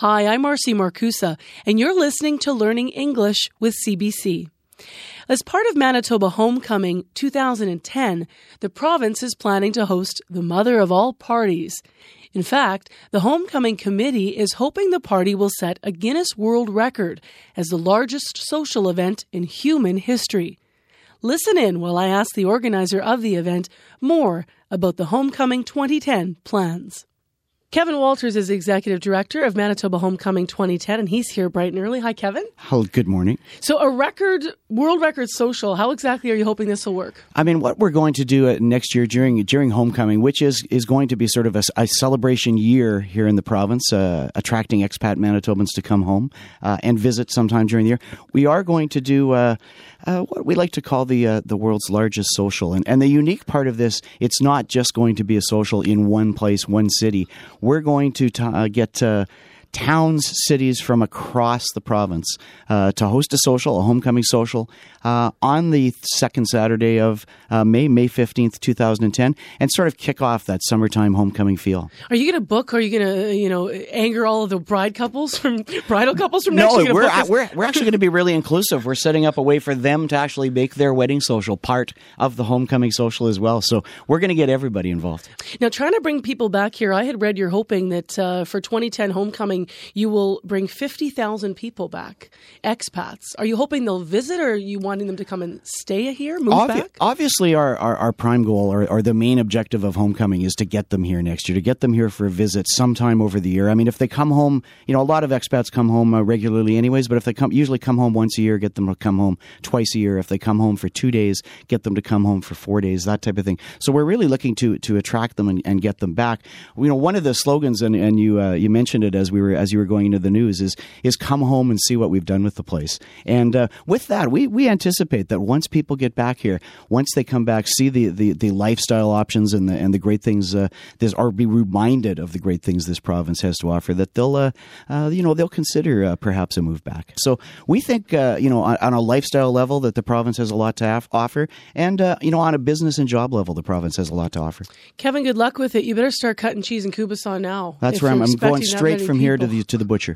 Hi, I'm Marcy Markusa, and you're listening to Learning English with CBC. As part of Manitoba Homecoming 2010, the province is planning to host the mother of all parties. In fact, the Homecoming Committee is hoping the party will set a Guinness World Record as the largest social event in human history. Listen in while I ask the organizer of the event more about the Homecoming 2010 plans. Kevin Walters is executive director of Manitoba Homecoming 2010, and he's here bright and early. Hi, Kevin. Hello, good morning. So, a record, world record social. How exactly are you hoping this will work? I mean, what we're going to do uh, next year during during homecoming, which is is going to be sort of a, a celebration year here in the province, uh, attracting expat Manitobans to come home uh, and visit sometime during the year. We are going to do uh, uh what we like to call the uh, the world's largest social, and and the unique part of this, it's not just going to be a social in one place, one city we're going to t- uh, get uh, towns, cities from across the province uh, to host a social, a homecoming social, uh, on the second Saturday of uh, May, May 15th, 2010, and sort of kick off that summertime homecoming feel. Are you going to book? Are you going to, you know, anger all of the bride couples from bridal couples from no, next we're, we're, we're actually going to be really inclusive. We're setting up a way for them to actually make their wedding social part of the homecoming social as well. So we're going to get everybody involved. Now, trying to bring people back here, I had read you're hoping that uh, for 2010 homecoming, you will bring 50,000 people back, expats. Are you hoping they'll visit or are you wanting them to come and stay here, move Obvi- back? Obviously, our, our, our prime goal or, or, the main objective of homecoming is to get them here next year, to get them here for a visit sometime over the year. I mean, if they come home, you know, a lot of expats come home uh, regularly anyways, but if they come, usually come home once a year, get them to come home twice a year. If they come home for two days, get them to come home for four days, that type of thing. So we're really looking to, to attract them and, and get them back. You know, one of the slogans, and, and you, uh, you mentioned it as we were, as you were going into the news is is come home and see what we've done with the place. And uh, with that, we we anticipate that once people get back here, once they come back, see the the, the lifestyle options and the and the great things uh, this or be reminded of the great things this province has to offer, that they'll uh, uh you know they'll consider uh, perhaps a move back. So we think uh, you know on, on, a lifestyle level that the province has a lot to have, offer, and you know on a business and job level, the province has a lot to offer. Kevin, good luck with it. You better start cutting cheese and kubasa now. That's where I'm, I'm going straight from people. To the to the butcher.